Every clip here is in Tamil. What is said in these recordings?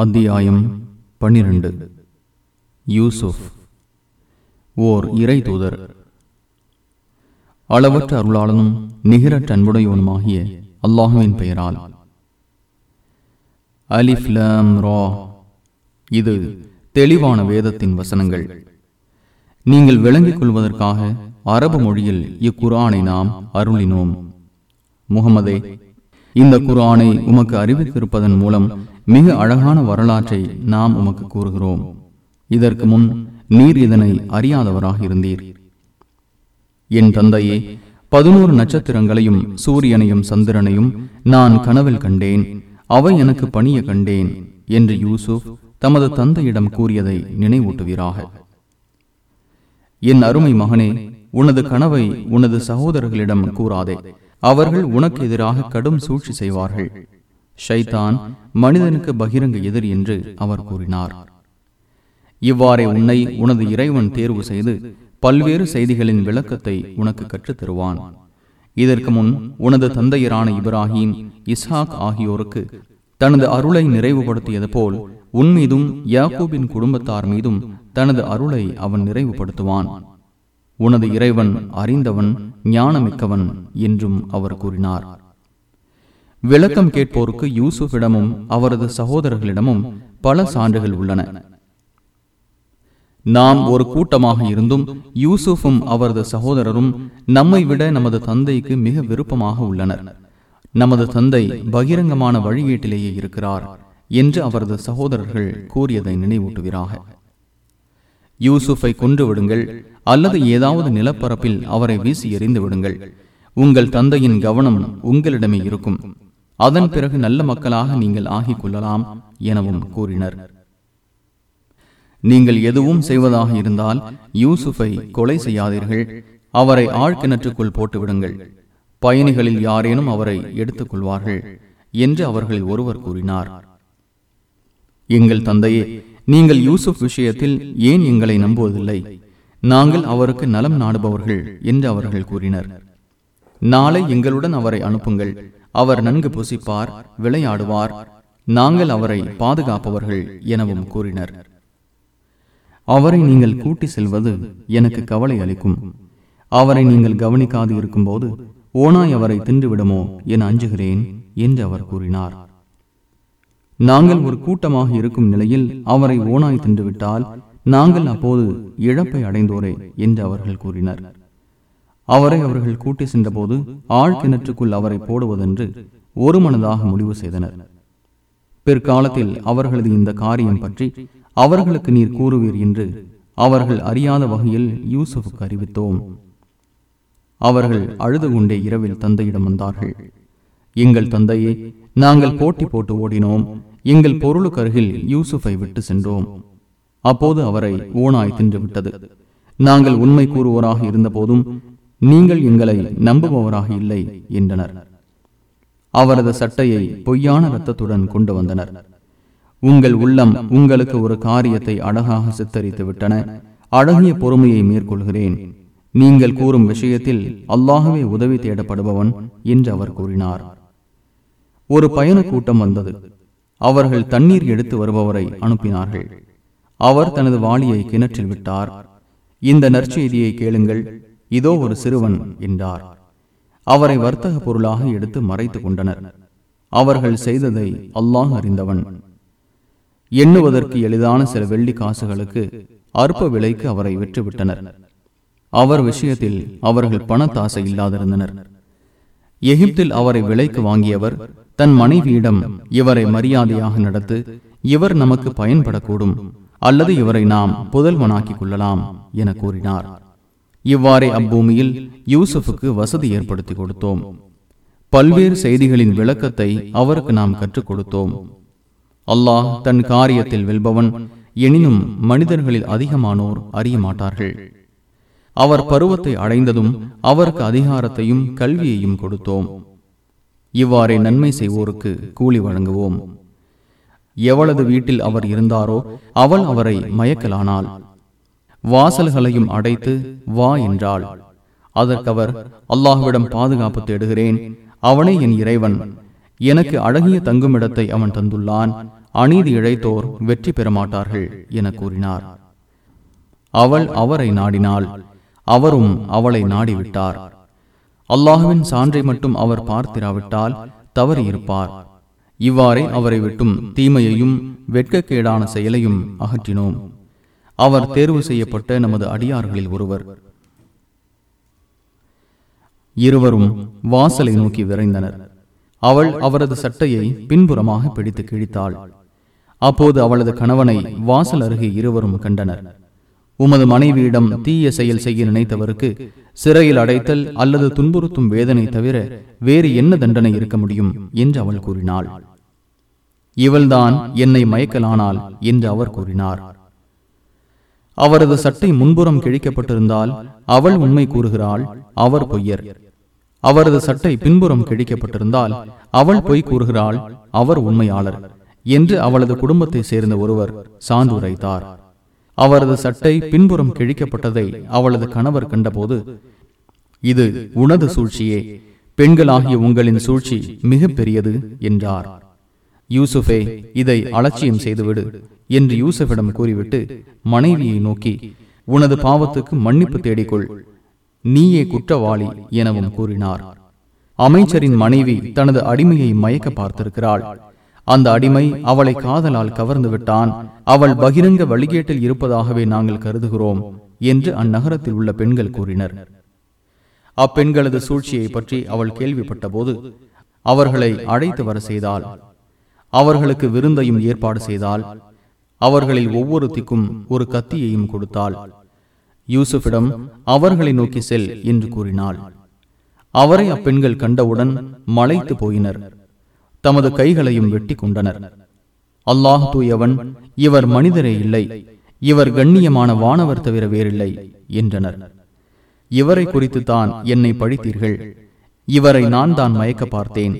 அத்தியாயம் பன்னிரண்டு. யூசுப் ஓர் இறை தூதர். அளவற்ற அருளாளனும் நிகரற்ற அன்புடையவனுமாகிய அல்லாஹுவின் பெயரால். அலிஃப்லாம் ரா. இது தெளிவான வேதத்தின் வசனங்கள். நீங்கள் விளங்கிக் கொள்வதற்காக அரபு மொழியில் இக்குரானை நாம் அருளினோம். முகமதே இந்த குரானை உமக்கு அறிவித்திருப்பதன் மூலம் மிக அழகான வரலாற்றை நாம் உமக்கு கூறுகிறோம். இதற்கு முன் நீர் இதனை அறியாதவராக இருந்தீர். என் தந்தையே பதினோரு நட்சத்திரங்களையும் சூரியனையும் சந்திரனையும் நான் கனவில் கண்டேன். அவை எனக்கு பணிய கண்டேன் என்று யூசுப் தமது தந்தையிடம் கூறியதை நினைவூட்டுவீராக. என் அருமை மகனே உனது கனவை உனது சகோதரர்களிடம் கூறாதே. அவர்கள் உனக்கு எதிராக கடும் சூழ்ச்சி செய்வார்கள். ஷைதான் மனிதனுக்கு பகிரங்க எதிர் என்று அவர் கூறினார். இவ்வாறே உன்னை உனது இறைவன் தேர்வு செய்து பல்வேறு செய்திகளின் விளக்கத்தை உனக்கு கற்றுத் தருவான் இதற்கு முன் உனது தந்தையரான இப்ராஹிம் இஸ்ஹாக் ஆகியோருக்கு தனது அருளை நிறைவுபடுத்தியது போல் உன் மீதும் யாக்கூபின் குடும்பத்தார் மீதும் தனது அருளை அவன் நிறைவுபடுத்துவான். உனது இறைவன் அறிந்தவன் ஞானமிக்கவன் என்றும் அவர் கூறினார். விளக்கம் கேட்போருக்கு யூசுஃபிடமும் அவரது சகோதரர்களிடமும் பல சான்றுகள் உள்ளன. நாம் ஒரு கூட்டமாக இருந்தும் யூசுஃபும் அவரது சகோதரரும் நம்மை விட நமது தந்தைக்கு மிக விருப்பமாக உள்ளனர். நமது தந்தை பகிரங்கமான வழிகேட்டிலேயே இருக்கிறார் என்று அவரது சகோதரர்கள் கூறியதை நினைவூட்டுகிறாக. யூசுஃபை கொன்று விடுங்கள் அல்லது ஏதாவது நிலப்பரப்பில் அவரை வீசி எறிந்து விடுங்கள். உங்கள் தந்தையின் கவனம் உங்களிடமே இருக்கும். அதன் பிறகு நல்ல மக்களாக நீங்கள் ஆகிக் கொள்ளலாம் எனவும் கூறினர். நீங்கள் எதுவும் செய்வதாக இருந்தால் யூசுஃபை கொலை செய்யாதீர்கள். அவரை ஆழ்கிணற்றுக்குள் போட்டுவிடுங்கள். பயணிகளில் யாரேனும் அவரை எடுத்துக் கொள்வார்கள் என்று அவர்களில் ஒருவர் கூறினார். எங்கள் தந்தையே நீங்கள் யூசுப் விஷயத்தில் ஏன் எங்களை நம்புவதில்லை? நாங்கள் அவருக்கு நலம் நாடுபவர்கள் என்று அவர்கள் கூறினர். நாளை எங்களுடன் அவரை அனுப்புங்கள். அவர் நன்கு புசிப்பார் விளையாடுவார். நாங்கள் அவரை பாதுகாப்பவர்கள் எனவும் கூறினர். அவரை நீங்கள் கூட்டி செல்வது எனக்கு கவலை அளிக்கும். அவரை நீங்கள் கவனிக்காது இருக்கும்போது ஓனாய் அவரை தின்றுவிடுமோ என அஞ்சுகிறேன் என்று அவர் கூறினார். நாங்கள் ஒரு கூட்டமாக இருக்கும் நிலையில் அவரை ஓனாய் தின்றுவிட்டால் நாங்கள் அப்போது இழப்பை அடைந்தோரே என்று அவர்கள் கூறினர். அவரை அவர்கள் கூட்டி சென்றபோது ஆழ்கிணற்றுக்குள் அவரை போடுவதென்று ஒரு மனதாக முடிவு செய்தனர். பிற்காலத்தில் அவர்களது இந்த காரியம் பற்றி அவர்களுக்கு நீர் கூறுவீர் என்று அவர்கள் அறியாத வகையில் யூசுஃபுக்கு அறிவித்தோம். அவர்கள் அழுது கொண்டே இரவில் தந்தையிடம் வந்தார்கள். எங்கள் தந்தையே நாங்கள் போட்டி போட்டு ஓடினோம். எங்கள் பொருளுக்கு அருகில் யூசுஃபை விட்டு சென்றோம். அப்போது அவரை ஓனாய் தின்று விட்டது. நாங்கள் உண்மை கூறுவோராக இருந்த போதும் நீங்கள் எங்களை நம்புபவராக இல்லை என்றனர். அவரது சட்டையை பொய்யான இரத்தத்துடன் கொண்டு வந்தனர். உங்கள் உள்ளம் உங்களுக்கு ஒரு காரியத்தை அழகாக சித்தரித்து விட்டன. அழகிய பொறுமையை மேற்கொள்கிறேன். நீங்கள் கூறும் விஷயத்தில் அல்லாகவே உதவி தேடப்படுபவன் என்று அவர் கூறினார். ஒரு பயண கூட்டம் வந்தது. அவர்கள் தண்ணீர் எடுத்து வருபவரை அனுப்பினார்கள். அவர் தனது வாளியை கிணற்றில் விட்டார். இந்த நற்செய்தியை கேளுங்கள். இதோ ஒரு சிறுவன் என்றார். அவரை வர்த்தக பொருளாக எடுத்து மறைத்துக் கொண்டனர். அவர்கள் செய்ததை அல்லாஹ் அறிந்தவன். எண்ணுவதற்கு எளிதான சில வெள்ளி காசுகளுக்கு அற்ப விலைக்கு அவரை விற்றுவிட்டனர். அவர் விஷயத்தில் அவர்கள் பணத்தாசை இல்லாதிருந்தனர். எகிப்தில் அவரை விலைக்கு வாங்கியவர் தன் மனைவியிடம் இவரை மரியாதையாக நடத்து இவர் நமக்கு பயன்படக்கூடும் அல்லது இவரை நாம் புதல்வனாக்கிக் கொள்ளலாம் என கூறினார். இவ்வாறே அப்பூமியில் யூசுஃபுக்கு வசதி ஏற்படுத்தி கொடுத்தோம். பல்வேறு செய்திகளின் விளக்கத்தை அவருக்கு நாம் கற்றுக் கொடுத்தோம். அல்லாஹ் தன் காரியத்தில் வெல்பவன் எனினும் மனிதர்களில் அதிகமானோர் அறிய மாட்டார்கள். அவர் பருவத்தை அடைந்ததும் அவருக்கு அதிகாரத்தையும் கல்வியையும் கொடுத்தோம். இவ்வாறே நன்மை செய்வோருக்கு கூலி வழங்குவோம். எவளது வீட்டில் அவர் இருந்தாரோ அவள் அவரை மயக்கலானாள். வாசல்களையும் அடைத்து வா என்றாள். அதற்கவர் அல்லாஹுவிடம் பாதுகாப்பு தேடுகிறேன். அவனே என் இறைவன். எனக்கு அழகிய தங்குமிடத்தை அவன் தந்துள்ளான். அநீதி இழைத்தோர் வெற்றி பெறமாட்டார்கள் என கூறினார். அவள் அவரை நாடினாள். அவரும் அவளை நாடிவிட்டார். அல்லாஹுவின் சான்றை மட்டும் அவர் பார்த்திராவிட்டால் தவறியிருப்பார். இவ்வாறே அவரை விட்டும் தீமையையும் வெட்கக்கேடான செயலையும் அகற்றினோம். அவர் தேர்வு செய்யப்பட்ட நமது அடியார்களில் ஒருவர். இருவரும் வாசலை நோக்கி விரைந்தனர். அவள் அவரது சட்டையை பின்புறமாக பிடித்து கிழித்தாள். அப்போது அவளது கணவனை வாசல் அருகே இருவரும் கண்டனர். உமது மனைவியிடம் தீய செயல் செய்ய நினைத்தவருக்கு சிறையில் அடைத்தல் அல்லது துன்புறுத்தும் வேதனை தவிர வேறு என்ன தண்டனை இருக்க முடியும் என்று அவள் கூறினாள். இவள்தான் என்னை மயக்கலானாள் என்று அவர் கூறினார். அவரது சட்டை முன்புறம் கிழிக்கப்பட்டிருந்தால் அவள் உண்மை கூறுகிறாள் அவர் பொய்யர். அவரது சட்டை பின்புறம் கிழிக்கப்பட்டிருந்தால் அவள் பொய் கூறுகிறாள் அவர் உண்மையாளர் என்று அவளது குடும்பத்தை சேர்ந்த ஒருவர் சான்றுரைத்தார். அவரது சட்டை பின்புறம் கிழிக்கப்பட்டதை அவளது கணவர் கண்டபோது இது உனது சூழ்ச்சியே பெண்களாகிய உங்களின் சூழ்ச்சி மிக பெரியது என்றார். யூசுஃபே இதை அலட்சியம் செய்துவிடு. என்று யூசஃபிடம் கூறிவிட்டு மனைவியை நோக்கி உனது பாவத்துக்கு மன்னிப்பு தேடிக்கொள். நீயே குற்றவாளி எனவும் கூறினார். அமைச்சரின் மனைவி தனது அடிமையை மயக்க பார்த்திருக்கிறாள். அந்த அடிமை அவளை காதலால் கவர்ந்து விட்டான். அவள் பகிரங்க வழிகேட்டில் இருப்பதாகவே நாங்கள் கருதுகிறோம் என்று அந்நகரத்தில் உள்ள பெண்கள் கூறினர். அப்பெண்களது சூழ்ச்சியை பற்றி அவள் கேள்விப்பட்ட போது அவர்களை அழைத்து வர செய்தால் அவர்களுக்கு விருந்தையும் ஏற்பாடு செய்தால் அவர்களில் ஒவ்வொருத்திக்கும் ஒரு கத்தியையும் கொடுத்தாள். யூசுஃபிடம் அவர்களை நோக்கி செல் என்று கூறினாள். அவரை அப்பெண்கள் கண்டவுடன் மலைத்து போயினர். தமது கைகளையும் வெட்டி கொண்டனர். அல்லாஹ் தூயவன் இவர் மனிதரே இல்லை. இவர் கண்ணியமான வானவர் தவிர வேறில்லை என்றனர். இவரை குறித்து தான் என்னை பழித்தீர்கள் இவரை நான் தான் மயக்க பார்த்தேன்.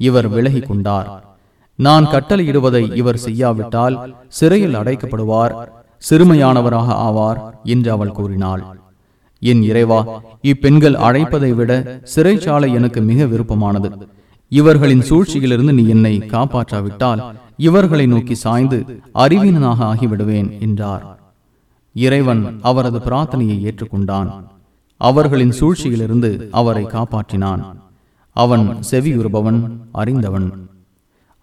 இவர் விலகி கொண்டார். நான் கட்டளையிடுவதை இவர் செய்யாவிட்டால் சிறையில் அடைக்கப்படுவார் சிறுமையானவராக ஆவார் என்று அவள் கூறினாள். என் இறைவா இப்பெண்கள் அழைப்பதை விட சிறைச்சாலை எனக்கு மிக விருப்பமானது. இவர்களின் சூழ்ச்சியிலிருந்து நீ என்னை காப்பாற்றாவிட்டால் இவர்களை நோக்கி சாய்ந்து அறிவீனனாக ஆகிவிடுவேன் என்றார். இறைவன் அவரது பிரார்த்தனையை ஏற்றுக்கொண்டான். அவர்களின் சூழ்ச்சியிலிருந்து அவரை காப்பாற்றினான். அவன் செவியுறுபவன் அறிந்தவன்.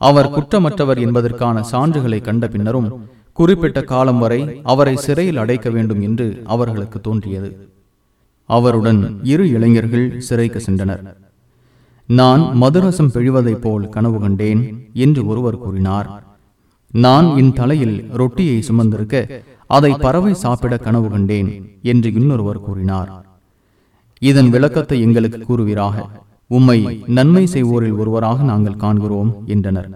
அவர் குற்றமற்றவர் என்பதற்கான சான்றுகளை கண்ட பின்னரும் குறிப்பிட்ட காலம் வரை அவரை சிறையில் அடைக்க வேண்டும் என்று அவர்களுக்கு தோன்றியது. அவருடன் இரு இளைஞர்கள் சிறைக்கு சென்றனர். நான் மதுரசம் பிழிவதைப் போல் கனவு கண்டேன் என்று ஒருவர் கூறினார். நான் என் தலையில் ரொட்டியை சுமந்திருக்க அதை பறவை சாப்பிட கனவு கண்டேன் என்று இன்னொருவர் கூறினார். இதன் விளக்கத்தை எங்களுக்கு கூறுவீராக. உம்மை நன்மை செய்வோரில் ஒருவராக நாங்கள் காண்கிறோம் என்றனர்.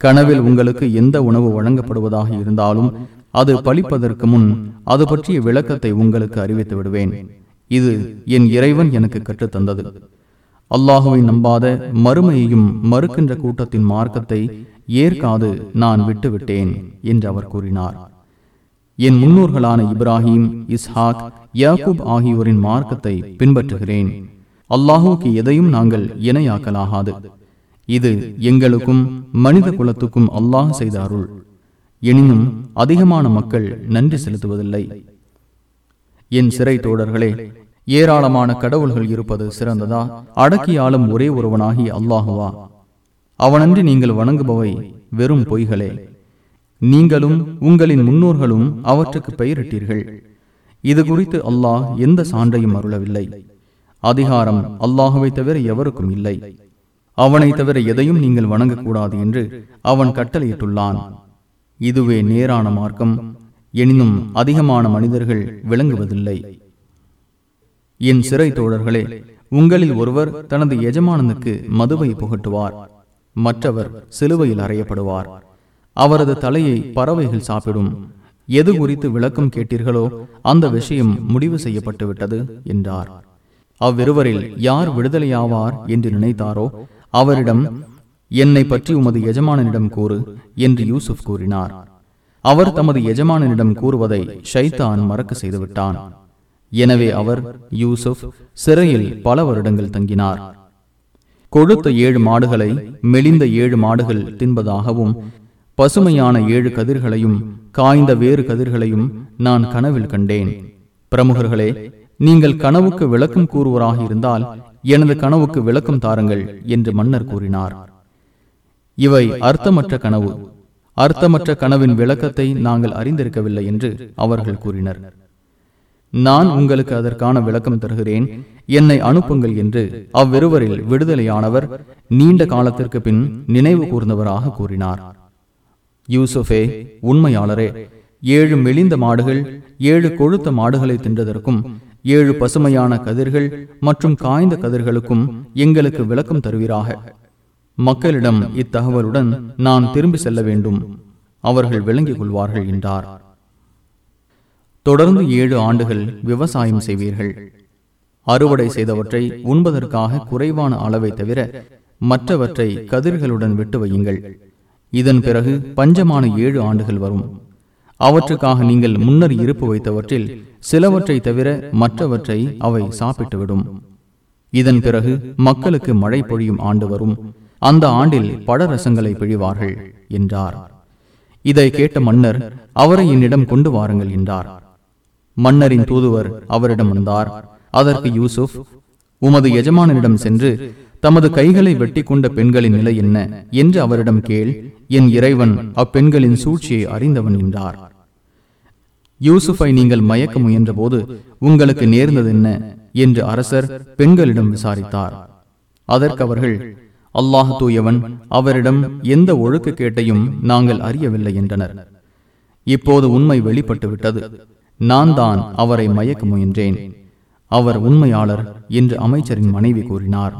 கனவில் உங்களுக்கு எந்த உணவு வழங்கப்படுவதாக இருந்தாலும் அது பழிப்பதற்கு முன் அது பற்றிய விளக்கத்தை உங்களுக்கு அறிவித்து விடுவேன். இது என் இறைவன் எனக்கு கற்றுத்தந்தது அல்லாஹுவை நம்பாத மறுமையையும் மறுக்கின்ற கூட்டத்தின் மார்க்கத்தை ஏற்காது நான் விட்டுவிட்டேன் என்று அவர் கூறினார். என் முன்னோர்களான இப்ராஹிம் இஸ்ஹாக் யாக்கூப் ஆகியோரின் மார்க்கத்தை பின்பற்றுகிறேன். அல்லாஹுக்கு எதையும் நாங்கள் இணையாக்கலாகாது. இது எங்களுக்கும் மனித குலத்துக்கும் அல்லாஹ் செய்த அருள் எனினும் அதிகமான மக்கள் நன்றி செலுத்துவதில்லை. என் சிறை தோழர்களே ஏராளமான கடவுள்கள் இருப்பது சிறந்ததா? அடக்கியாலும் ஒரே ஒருவனாகி அல்லாஹுவா? அவனன்றி நீங்கள் வணங்குபவை வெறும் பொய்களே. நீங்களும் உங்களின் முன்னோர்களும் அவற்றுக்கு பெயரிட்டீர்கள். இது குறித்து அல்லாஹ் எந்த சான்றையும் அருளவில்லை. அதிகாரம் அல்லாஹுவை தவிர எவருக்கும் இல்லை. அவனை தவிர எதையும் நீங்கள் வணங்கக்கூடாது என்று அவன் கட்டளையிட்டுள்ளான். இதுவே நேரான மார்க்கம். எனினும் அதிகமான மனிதர்கள் விளங்குவதில்லை. என் சிறை தோழர்களே உங்களில் ஒருவர் தனது எஜமானனுக்கு மதுவை புகட்டுவார். மற்றவர் சிலுவையில் அறையப்படுவார். அவரது தலையை பறவைகள் சாப்பிடும். எது குறித்து விளக்கம் கேட்டீர்களோ அந்த விஷயம் முடிவு செய்யப்பட்டு விட்டது என்றார். அவ்விருவரில் யார் விடுதலையாவார் என்று நினைத்தாரோ அவரிடம் என்னை பற்றி உமது எஜமானனிடம் கூறு என்று யூசுப் கூறினார். அவர் தமது எஜமானனிடம் கூறுவதை ஷைத்தான் மறக்க செய்துவிட்டான். எனவே அவர் யூசுப் சிறையில் பல வருடங்கள் தங்கினார். கொழுத்த ஏழு மாடுகளை மெலிந்த ஏழு மாடுகள் தின்பதாகவும் பசுமையான ஏழு கதிர்களையும் காய்ந்த வேறு கதிர்களையும் நான் கனவில் கண்டேன். பிரமுகர்களே நீங்கள் கனவுக்கு விளக்கம் கூறுவராக இருந்தால் எனது கனவுக்கு விளக்கம் தாருங்கள் என்று மன்னர் கூறினார். இவை அர்த்தமற்ற கனவு. அர்த்தமற்ற கனவின் விளக்கத்தை நாங்கள் அறிந்திருக்கவில்லை என்று அவர்கள் கூறினர். நான் உங்களுக்கு அதற்கான விளக்கம் தருகிறேன். என்னை அனுப்புங்கள் என்று அவ்விருவரில் விடுதலையானவர் நீண்ட காலத்திற்கு பின் நினைவு கூர்ந்தவராக கூறினார். யூசுஃபே உண்மையாளரே ஏழு மெலிந்த மாடுகள் ஏழு கொழுத்த மாடுகளை தின்றதற்கும் ஏழு பசுமையான கதிர்கள் மற்றும் காய்ந்த கதிர்களுக்கும் எங்களுக்கு விளக்கம் தருவீராக. மக்களிடம் இத்தகவலுடன் நான் திரும்பி செல்ல வேண்டும். அவர்கள் விளங்கிக் கொள்வார்கள் என்றார். தொடர்ந்து ஏழு ஆண்டுகள் விவசாயம் செய்வீர்கள். அறுவடை செய்தவற்றை உண்பதற்காக குறைவான அளவை தவிர மற்றவற்றை கதிர்களுடன் விட்டு வையுங்கள். இதன் பிறகு பஞ்சமான ஏழு ஆண்டுகள் வரும். அவற்றுக்காக நீங்கள் முன்னர் இருப்பு வைத்தவற்றில் சிலவற்றை தவிர மற்றவற்றை அவை சாப்பிட்டுவிடும். இதன் பிறகு மக்களுக்கு மழை பொழியும் ஆண்டு வரும். அந்த ஆண்டில் பழரசங்களை பிழிவார்கள் என்றார். இதை கேட்ட மன்னர் அவரை என்னிடம் கொண்டு வாருங்கள் என்றார். மன்னரின் தூதுவர் அவரிடம் வந்தார். அதற்கு யூசுப் உமது எஜமானனிடம் சென்று தமது கைகளை வெட்டி கொண்ட பெண்களின் நிலை என்ன? என்று அவரிடம் கேள் என் இறைவன் அப்பெண்களின் சூழ்ச்சியை அறிந்தவன் என்றார். யூசுஃபை நீங்கள் மயக்க முயன்றபோது உங்களுக்கு நேர்ந்தது என்ன? என்று அரசர் பெண்களிடம் விசாரித்தார். அதற்கு அவர்கள் அல்லாஹ் தூயவன் அவரிடம் எந்த ஒழுக்க கேட்டையும் நாங்கள் அறியவில்லை என்றனர். இப்போது உண்மை வெளிப்பட்டுவிட்டது. நான் தான் அவரை மயக்க முயன்றேன். அவர் உண்மையாளர் என்று அமைச்சரின் மனைவி கூறினார்.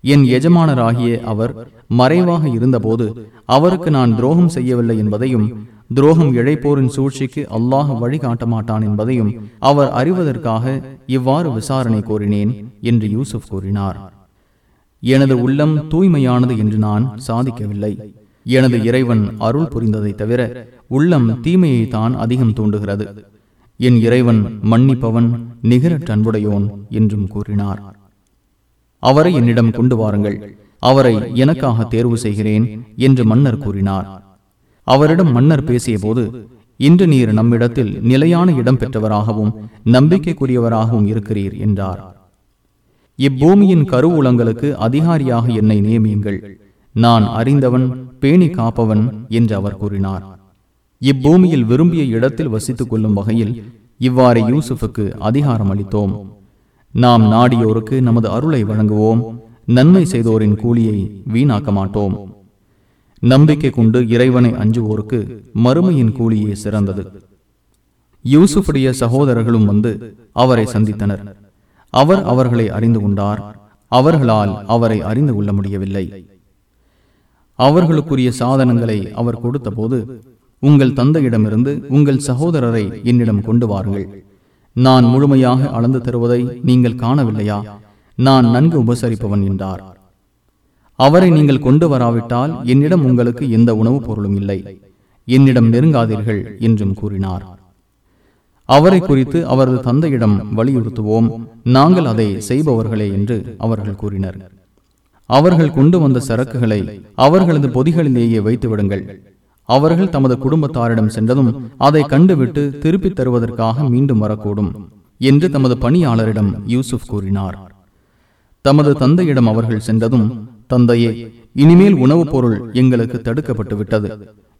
என் எஜமானராகிய அவர் மறைவாக இருந்தபோது அவருக்கு நான் துரோகம் செய்யவில்லை என்பதையும் துரோகம் இழைப்போரின் சூழ்ச்சிக்கு அல்லாஹ் வழிகாட்ட மாட்டான் என்பதையும் அவர் அறிவதற்காக இவ்வாறு விசாரணை கோரினேன் என்று யூசுப் கூறினார். எனது உள்ளம் தூய்மையானது என்று நான் சாதிக்கவில்லை. எனது இறைவன் அருள் புரிந்ததை தவிர உள்ளம் தீமையை தான் அதிகம் தூண்டுகிறது. என் இறைவன் மன்னிப்பவன் நிகரற்ற அன்புடையோன் என்றும் கூறினார். அவரை என்னிடம் கொண்டு வாருங்கள். அவரை எனக்காக தேர்வு செய்கிறேன் என்று மன்னர் கூறினார். அவரிடம் மன்னர் பேசிய போது இன்று நீர் நம்மிடத்தில் நிலையான இடம் பெற்றவராகவும் நம்பிக்கைக்குரியவராகவும் இருக்கிறீர் என்றார். இப்பூமியின் கருவூலங்களுக்கு அதிகாரியாக என்னை நியமியுங்கள். நான் அறிந்தவன் பேணி காப்பவன் என்று அவர் கூறினார். இப்பூமியில் விரும்பிய இடத்தில் வசித்துக் கொள்ளும் வகையில் இவ்வாறு யூசுஃபுக்கு அதிகாரம் அளித்தோம். நாம் நாடியோருக்கு நமது அருளை வழங்குவோம். நன்மை செய்தோரின் கூலியை வீணாக்க மாட்டோம். நம்பிக்கை கொண்டு இறைவனை அஞ்சுவோருக்கு மறுமையின் கூலியே சிறந்தது. யூசுஃபுடைய சகோதரர்களும் வந்து அவரை சந்தித்தனர். அவர் அவர்களை அறிந்து கொண்டார். அவர்களால் அவரை அறிந்து கொள்ள முடியவில்லை. அவர்களுக்குரிய சாதனங்களை அவர் கொடுத்தபோது உங்கள் தந்தையிடமிருந்து உங்கள் சகோதரரை என்னிடம் கொண்டு வாருங்கள். நான் முழுமையாக அளந்து தருவதை நீங்கள் காணவில்லையா? நான் நன்கு உபசரிப்பவன் என்றார். அவரை நீங்கள் கொண்டு வராவிட்டால் என்னிடம் உங்களுக்கு எந்த உணவுப் பொருளும் இல்லை. என்னிடம் நெருங்காதீர்கள் என்றும் கூறினார். அவரை குறித்து அவரது தந்தையிடம் வலியுறுத்துவோம். நாங்கள் அதை செய்பவர்களே என்று அவர்கள் கூறினர். அவர்கள் கொண்டு வந்த சரக்குகளை அவர்களது பொதிகளிலேயே வைத்து விடுங்கள் அவர்கள் தமது குடும்பத்தாரிடம் சென்றதும் அதை கண்டுவிட்டு திருப்பித் தருவதற்காக மீண்டும் வரக்கூடும் என்று தமது பணியாளரிடம் யூசுப் கூறினார். தமது தந்தையிடம் அவர்கள் சென்றதும் தந்தையே இனிமேல் உணவுப் பொருள் எங்களுக்கு தடுக்கப்பட்டு விட்டது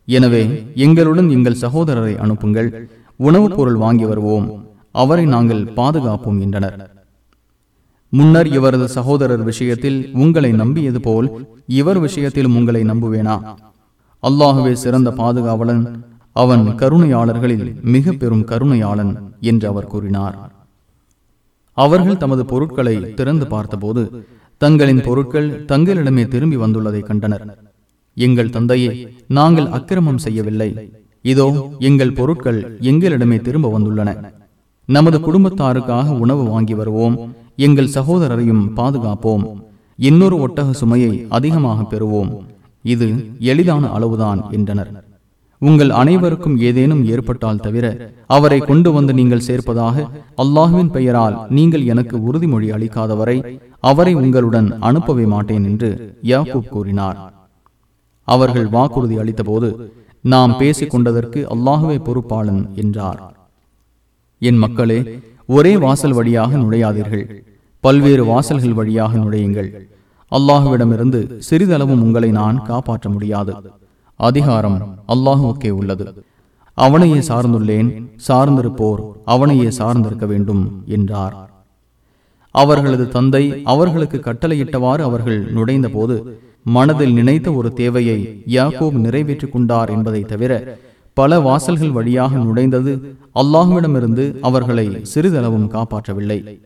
எனவே எங்களுடன் எங்கள் சகோதரரை அனுப்புங்கள். உணவுப் பொருள் வாங்கி வருவோம். அவரை நாங்கள் பாதுகாப்போம் என்றனர். முன்னர் இவரது சகோதரர் விஷயத்தில் உங்களை நம்பியது போல் இவர் விஷயத்திலும் உங்களை நம்புவேனா? அல்லாகவே சிறந்த பாதுகாவலன் அவன் கருணையாளர்களில் மிக பெரும் கருணையாளன் என்று அவர் கூறினார். அவர்கள் தமது பொருட்களை திறந்து பார்த்தபோது தங்களின் பொருட்கள் தங்களிடமே திரும்பி வந்துள்ளதை கண்டனர். எங்கள் தந்தையை நாங்கள் அக்கிரமம் செய்யவில்லை. இதோ எங்கள் பொருட்கள் எங்களிடமே திரும்ப வந்துள்ளன. நமது குடும்பத்தாருக்காக உணவு வாங்கி வருவோம். எங்கள் சகோதரரையும் பாதுகாப்போம். இன்னொரு ஒட்டக சுமையை அதிகமாக பெறுவோம். இது எளிதான அளவுதான் என்றனர். உங்கள் அனைவருக்கும் ஏதேனும் ஏற்பட்டால் தவிர அவரை கொண்டு வந்து நீங்கள் சேர்ப்பதாக அல்லாஹுவின் பெயரால் நீங்கள் எனக்கு உறுதிமொழி அளிக்காதவரை அவரை உங்களுடன் அனுப்பவே மாட்டேன் என்று யாக்கூப் கூறினார். அவர்கள் வாக்குறுதி அளித்தபோது நாம் பேசிக் கொண்டதற்கு அல்லாஹுவே பொறுப்பாளன் என்றார். என் மக்களே ஒரே வாசல் வழியாக நுழையாதீர்கள். பல்வேறு வாசல்கள் வழியாக நுழையுங்கள். அல்லாஹுவிடமிருந்து சிறிதளவும் உங்களை நான் காப்பாற்ற முடியாது. அதிகாரம் அல்லாஹுக்கே உள்ளது. அவனையே சார்ந்துள்ளேன் சார்ந்திருப்போர் அவனையே சார்ந்திருக்க வேண்டும் என்றார். அவர்களது தந்தை அவர்களுக்கு கட்டளையிட்டவாறு அவர்கள் நுழைந்த போது மனதில் நினைத்த ஒரு தேவையை யாக்கோப் நிறைவேற்றிக் கொண்டார் என்பதை தவிர பல வாசல்கள் வழியாக நுழைந்தது அல்லாஹுவிடமிருந்து அவர்களை சிறிதளவும் காப்பாற்றவில்லை.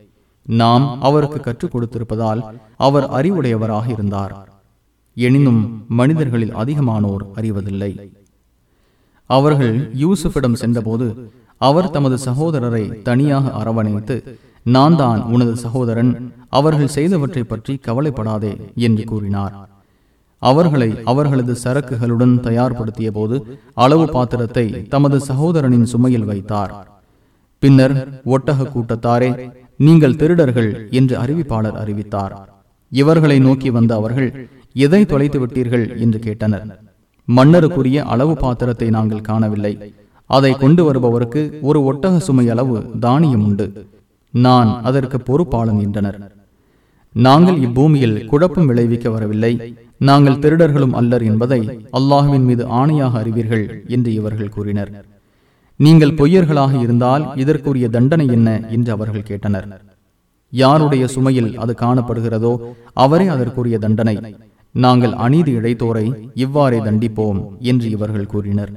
நாம் அவருக்கு கற்றுக் கொடுத்திருப்பதால் அவர் அறிவுடையவராக இருந்தார். எனினும் மனிதர்களில் அதிகமானோர் அறிவதில்லை. அவர்கள் யூசுஃபிடம் சென்றபோது அவர் தமது சகோதரரை தனியாக அரவணைத்து நான் தான் உனது சகோதரன் அவர்கள் செய்தவற்றை பற்றி கவலைப்படாதே என்று கூறினார். அவர்களை அவர்களது சரக்குகளுடன் தயார்படுத்திய போது அளவு பாத்திரத்தை தமது சகோதரனின் சுமையில் வைத்தார். பின்னர் ஒட்டக கூட்டத்தாரே நீங்கள் திருடர்கள் என்று அறிவிப்பாளர் அறிவித்தார். இவர்களை நோக்கி வந்த அவர்கள் எதை தொலைத்து விட்டீர்கள்? என்று கேட்டனர். மன்னருக்குரிய அளவு பாத்திரத்தை நாங்கள் காணவில்லை. அதை கொண்டு வருபவருக்கு ஒரு ஒட்டக சுமை அளவு தானியம் உண்டு. நான் அதற்கு பொறுப்பாளன் என்றனர் நாங்கள் இப்பூமியில் குழப்பம் விளைவிக்க வரவில்லை. நாங்கள் திருடர்களும் அல்லர் என்பதை அல்லாஹுவின் மீது ஆணையாக அறிவீர்கள் என்று இவர்கள் கூறினர். நீங்கள் பொய்யர்களாக இருந்தால் இதற்குரிய தண்டனை என்ன என்று அவர்கள் கேட்டனர். யாருடைய சுமையில் அது காணப்படுகிறதோ அவரே அதற்குரிய தண்டனை. நாங்கள் அநீதி இழைத்தோரை இவ்வாறே தண்டிப்போம் என்று இவர்கள் கூறினர்.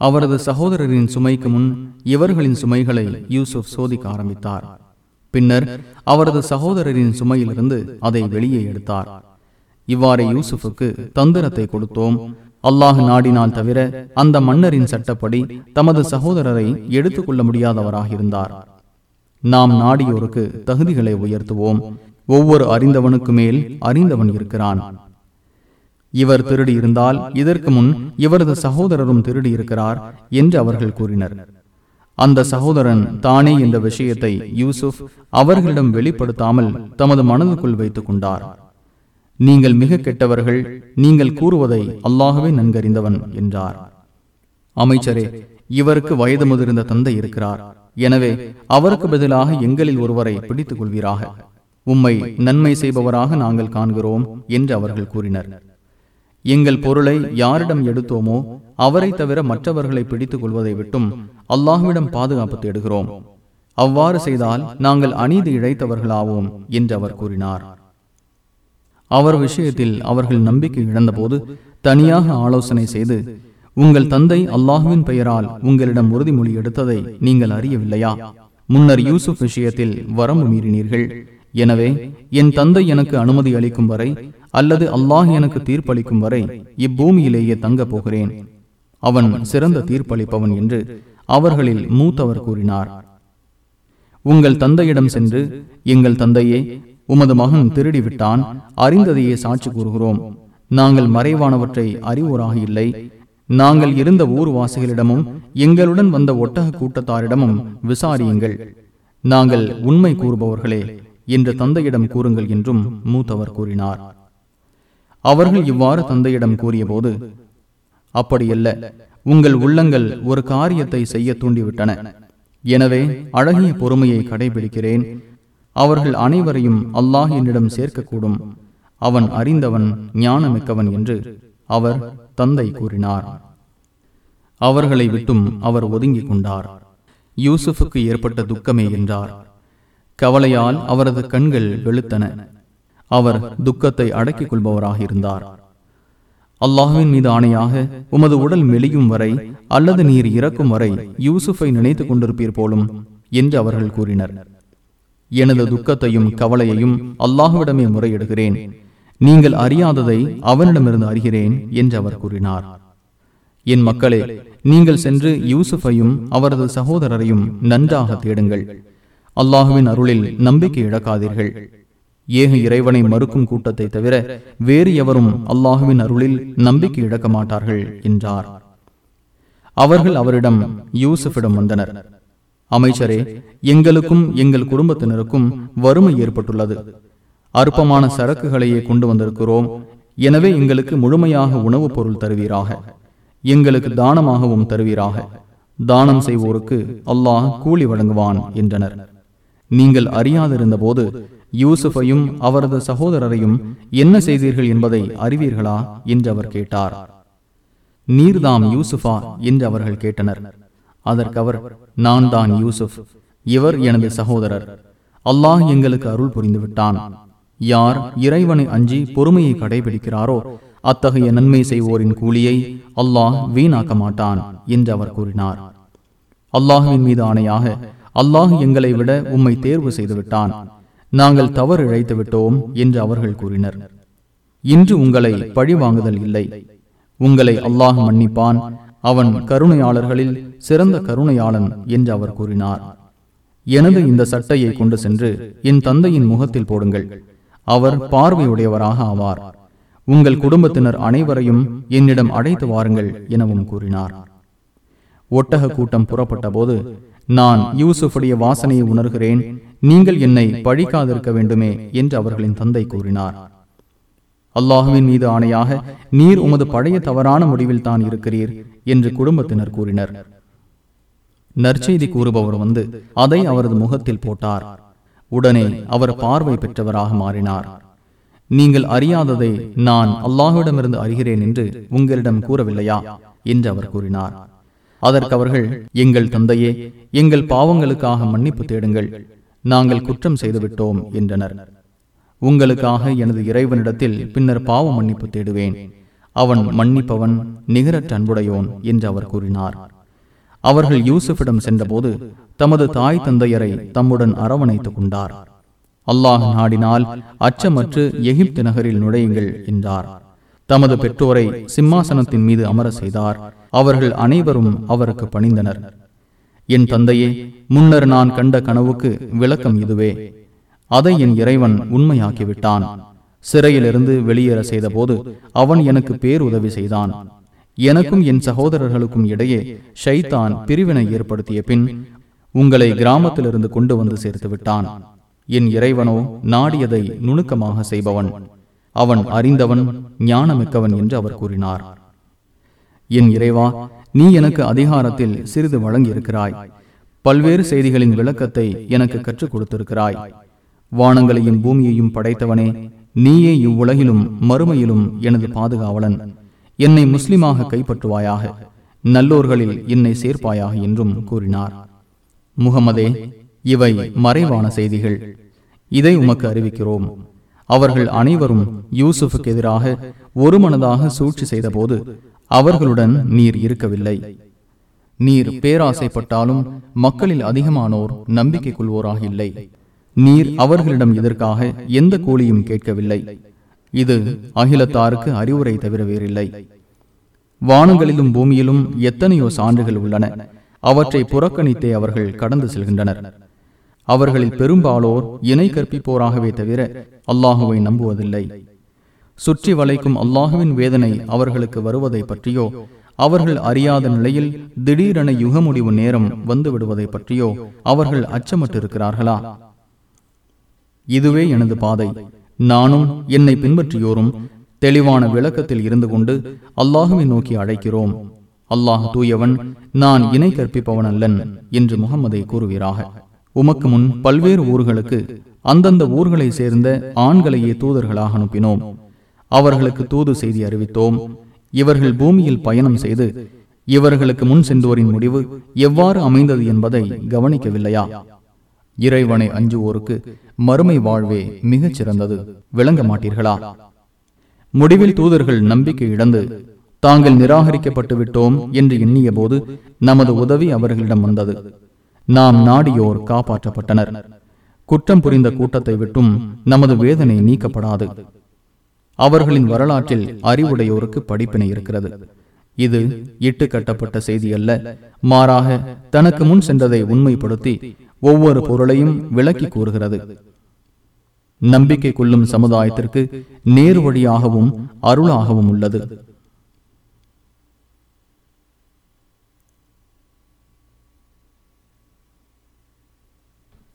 அவரது சகோதரரின் சுமைக்கு முன் இவர்களின் சுமைகளை யூசுப் சோதிக்க ஆரம்பித்தார். பின்னர் அவரது சகோதரரின் சுமையிலிருந்து அதை வெளியே எடுத்தார். இவ்வாறு யூசுஃபுக்கு தந்திரத்தை கொடுத்தோம். அல்லாஹ் நாடினால் தவிர அந்த மன்னரின் சட்டப்படி தமது சகோதரரை எடுத்துக்கொள்ள முடியாதவராக இருந்தார் நாம் நாடியோருக்கு தகுதிகளை உயர்த்துவோம். ஒவ்வொரு அறிந்தவனுக்கு மேல் அறிந்தவன் இருக்கிறான். இவர் திருடி இருந்தால் இதற்கு முன் இவரது சகோதரரும் திருடி இருக்கிறார் என்று அவர்கள் கூறினர். அந்த சகோதரன் தானே இந்த விஷயத்தை யூசுப் அவர்களிடம் வெளிப்படுத்தாமல் தமது மனதுக்குள் வைத்துக் கொண்டார். நீங்கள் மிக கெட்டவர்கள் நீங்கள் கூறுவதை அல்லாகவே நன்கறிந்தவன் என்றார். அமைச்சரே இவருக்கு வயது முதிர்ந்த தந்தை இருக்கிறார். எனவே அவருக்கு பதிலாக எங்களில் ஒருவரை பிடித்துக் கொள்வீராக. உம்மை நன்மை செய்பவராக நாங்கள் காண்கிறோம் என்று அவர்கள் கூறினர். எங்கள் பொருளை யாரிடம் எடுத்தோமோ அவரை தவிர மற்றவர்களை பிடித்துக் கொள்வதை விட்டும் அல்லாஹுவிடம் பாதுகாப்பு தேடுகிறோம். அவ்வாறு செய்தால் நாங்கள் அநீதி இழைத்தவர்களாவோம் என்று அவர் கூறினார். அவர் விஷயத்தில் அவர்கள் நம்பிக்கை இழந்தபோது தனியாக ஆலோசனை செய்து உங்கள் தந்தை அல்லாஹுவின் பெயரால் உங்களிடம் உறுதிமொழி எடுத்ததை நீங்கள் அறியவில்லையா? முன்னர் யூசுப் விஷயத்தில் வரம்பு மீறினீர்கள். எனவே என் தந்தை எனக்கு அனுமதி அளிக்கும் வரை அல்லது அல்லாஹ் எனக்கு தீர்ப்பளிக்கும் வரை இப்பூமியிலேயே தங்கப் போகிறேன். அவன் சிறந்த தீர்ப்பளிப்பவன் என்று அவர்களில் மூத்தவர் கூறினார். உங்கள் தந்தையிடம் சென்று எங்கள் தந்தையே உமது மகன் திருடி விட்டான் அறிந்ததையே சாட்சி கூறுகிறோம். நாங்கள் மறைவானவற்றை அறிவோராக இல்லை. நாங்கள் இருந்த ஊர்வாசிகளிடமும் எங்களுடன் வந்த ஒட்டக கூட்டத்தாரிடமும் விசாரியுங்கள். நாங்கள் உண்மை கூறுபவர்களே என்று தந்தையிடம் கூறுங்கள் என்றும் மூத்தவர் கூறினார். அவர்கள் இவ்வாறு தந்தையிடம் கூறியபோது அப்படியல்ல உங்கள் உள்ளங்கள் ஒரு காரியத்தை செய்ய தூண்டிவிட்டன. எனவே அழகிய பொறுமையை கடைபிடிக்கிறேன். அவர்கள் அனைவரையும் அல்லாஹ் என்னிடம் சேர்க்கக்கூடும். அவன் அறிந்தவன் ஞானமிக்கவன் என்று அவர் தந்தை கூறினார். அவர்களை விட்டும் அவர் ஒதுங்கிக் கொண்டார். யூசுஃபுக்கு ஏற்பட்ட துக்கமே என்றார். கவலையால் அவரது கண்கள் வெளுத்தன. அவர் துக்கத்தை அடக்கிக் கொள்பவராக இருந்தார். அல்லாஹுவின் மீது ஆணையாக உமது உடல் மெலியும் வரை அல்லது நீர் இறக்கும் வரை யூசுஃபை நினைத்துக் கொண்டிருப்பீர் போலும் என்று அவர்கள் கூறினர். எனது துக்கத்தையும் கவலையையும் அல்லாஹுவிடமே முறையிடுகிறேன். நீங்கள் அறியாததை அவனிடமிருந்து அறிகிறேன் என்று அவர் கூறினார். என் மக்களே நீங்கள் சென்று யூசுஃபையும் அவரது சகோதரரையும் நன்றாக தேடுங்கள். அல்லாஹுவின் அருளில் நம்பிக்கை இழக்காதீர்கள். ஏக இறைவனை மறுக்கும் கூட்டத்தை தவிர வேறு எவரும் அல்லாஹுவின் அருளில் நம்பிக்கை இழக்க மாட்டார்கள் என்றார். அவர்கள் அவரிடம் யூசுஃபிடம் வந்தனர். அமைச்சரே எங்களுக்கும் எங்கள் குடும்பத்தினருக்கும் வறுமை ஏற்பட்டுள்ளது. அற்பமான சரக்குகளையே கொண்டு வந்திருக்கிறோம். எனவே எங்களுக்கு முழுமையாக உணவுப் பொருள் தருவீராக. எங்களுக்கு தானமாகவும் தருவீராக. தானம் செய்வோருக்கு அல்லாஹ் கூலி வழங்குவான் என்றனர். நீங்கள் அறியாதிருந்த போது யூசுஃபையும் அவரது சகோதரரையும் என்ன செய்தீர்கள் என்பதை அறிவீர்களா? என்று அவர் கேட்டார். நீர்தாம் யூசுஃபா என்று அவர்கள் கேட்டனர். அதற்கு அவர் நான் தான் யூசுப் இவர் எனது சகோதரர். அல்லாஹ் எங்களுக்கு அருள் புரிந்துவிட்டான். யார் இறைவனை அஞ்சி பொறுமையை கடைபிடிக்கிறாரோ அத்தகைய நன்மை செய்வோரின் கூலியை அல்லாஹ் வீணாக்க மாட்டான் என்று அவர் கூறினார். அல்லாஹுவின் மீது ஆணையாக அல்லாஹ் எங்களை விட உம்மை தேர்வு செய்துவிட்டான். நாங்கள் தவறு இழைத்து விட்டோம் என்று அவர்கள் கூறினர். இன்று உங்களை பழிவாங்குதல் இல்லை. உங்களை அல்லாஹ் மன்னிப்பான். அவன் கருணையாளர்களில் சிறந்த கருணையாளன் என்று அவர் கூறினார். எனது இந்த சட்டையை கொண்டு சென்று என் தந்தையின் முகத்தில் போடுங்கள். அவர் பார்வையுடையவராக ஆவார். உங்கள் குடும்பத்தினர் அனைவரையும் என்னிடம் அழைத்து வாருங்கள் எனவும் கூறினார். ஒட்டக கூட்டம் புறப்பட்ட போது நான் யூசுஃபுடைய வாசனையை உணர்கிறேன். நீங்கள் என்னை பழிக்காதிருக்க வேண்டுமே என்று அவர்களின் தந்தை கூறினார். அல்லாஹுவின் மீது ஆணையாக நீர் உமது பழைய தவறான முடிவில் தான் இருக்கிறீர் என்று குடும்பத்தினர் கூறினர். நற்செய்தி கூறுபவர் வந்து அதை அவரது முகத்தில் போட்டார். உடனே அவர் பார்வை பெற்றவராக மாறினார். நீங்கள் அறியாததை நான் அல்லாஹுவிடமிருந்து அறிகிறேன் என்று உங்களிடம் கூறவில்லையா? என்று அவர் கூறினார். அதற்கு அவர்கள் எங்கள் தந்தையே எங்கள் பாவங்களுக்காக மன்னிப்பு தேடுங்கள். நாங்கள் குற்றம் செய்துவிட்டோம் என்றனர். உங்களுக்காக எனது இறைவனிடத்தில் பின்னர் பாவ மன்னிப்பு தேடுவேன். அவன் மன்னிப்பவன் நிகரற்ற அன்புடையோன் என்று அவர் கூறினார். அவர்கள் யூசுஃபிடம் சென்றபோது தமது தாய் தந்தையரை தம்முடன் அரவணைத்துக் கொண்டார். அல்லாஹ் நாடினால் அச்சமற்று எகிப்து நகரில் நுழையுங்கள் என்றார். தமது பெற்றோரை சிம்மாசனத்தின் மீது அமர செய்தார். அவர்கள் அனைவரும் அவருக்கு பணிந்தனர். என் தந்தையே முன்னர் நான் கண்ட கனவுக்கு விளக்கம் இதுவே. அதை என் இறைவன் உண்மையாக்கிவிட்டான். சிறையிலிருந்து வெளியேற செய்தபோது அவன் எனக்கு பேருதவி செய்தான். எனக்கும் என் சகோதரர்களுக்கும் இடையே ஷைத்தான் பிரிவினை ஏற்படுத்திய பின் உங்களை கிராமத்திலிருந்து கொண்டு வந்து சேர்த்து விட்டான். என் இறைவனோ நாடியதை நுணுக்கமாக செய்பவன். அவன் அறிந்தவன் ஞானமிக்கவன் என்று அவர் கூறினார். என் இறைவா நீ எனக்கு அதிகாரத்தில் சிறிது வழங்கியிருக்கிறாய். பல்வேறு செய்திகளின் விளக்கத்தை எனக்கு கற்றுக் கொடுத்திருக்கிறாய். வானங்களையும் பூமியையும் படைத்தவனே நீயே இவ்வுலகிலும் மறுமையிலும் எனது பாதுகாவலன். என்னை முஸ்லிமாக கைப்பற்றுவாயாக. நல்லோர்களில் என்னை சேர்ப்பாயாக என்றும் கூறினார். முகமதே இவை மறைவான செய்திகள். இதை உமக்கு அறிவிக்கிறோம். அவர்கள் அனைவரும் யூசுஃபுக்கு எதிராக ஒருமனதாக சூழ்ச்சி செய்தபோது அவர்களுடன் நீர் இருக்கவில்லை. நீர் பேராசைப்பட்டாலும் மக்களில் அதிகமானோர் நம்பிக்கை கொள்வோராக இல்லை. நீர் அவர்களிடம் இதற்காக எந்த கூலியும் கேட்கவில்லை. இது அகிலத்தாருக்கு அறிவுரை தவிர வேறில்லை. வானங்களிலும் பூமியிலும் எத்தனையோ சான்றுகள் உள்ளன. அவற்றை புறக்கணித்தே அவர்கள் கடந்து செல்கின்றனர். அவர்களில் பெரும்பாலோர் இணை கற்பிப்போராகவே தவிர அல்லாஹுவை நம்புவதில்லை. சுற்றி வளைக்கும் அல்லாஹுவின் வேதனை அவர்களுக்கு வருவதை பற்றியோ அவர்கள் அறியாத நிலையில் திடீரென யுக முடிவு நேரம் வந்து விடுவதை பற்றியோ அவர்கள் அச்சமிட்டிருக்கிறார்களா இதுவே எனது பாதை. நானும் என்னை பின்பற்றியோரும் தெளிவான விளக்கத்தில் இருந்து கொண்டு அல்லாஹுவை நோக்கி அழைக்கிறோம். அல்லாஹ் தூயவன் நான் இணை கற்பிப்பவன் அல்லன் என்று முகமதை கூறுகிறார்கள் உமக்கு முன் பல்வேறு ஊர்களுக்கு அந்தந்த ஊர்களை சேர்ந்த ஆண்களையே தூதர்களாக அனுப்பினோம். அவர்களுக்கு தூது செய்தி அறிவித்தோம். இவர்கள் பூமியில் பயணம் செய்து இவர்களுக்கு முன் சென்றோரின் முடிவு எவ்வாறு அமைந்தது என்பதை கவனிக்கவில்லையா? இறைவனை அஞ்சுவோருக்கு மறுமை வாழ்வே மிகச் சிறந்தது. விளங்க மாட்டீர்களா? முடிவில் தூதர்கள் நம்பிக்கை இழந்து தாங்கள் நிராகரிக்கப்பட்டு விட்டோம் என்று எண்ணிய போது நமது உதவி அவர்களிடம் வந்தது. நாம் நாடியோர் காப்பாற்றப்பட்டனர். குற்றம் புரிந்த கூட்டத்தை விட்டும் நமது வேதனை நீக்கப்படாது. அவர்களின் வரலாற்றில் அறிவுடையோருக்கு படிப்பினை இருக்கிறது. இது இட்டு கட்டப்பட்ட செய்தி அல்ல மாறாக தனக்கு முன் சென்றதை உண்மைப்படுத்தி ஒவ்வொரு பொருளையும் விளக்கி கூறுகிறது. நம்பிக்கை கொள்ளும் சமுதாயத்திற்கு நேர் வழியாகவும் அருளாகவும் உள்ளது.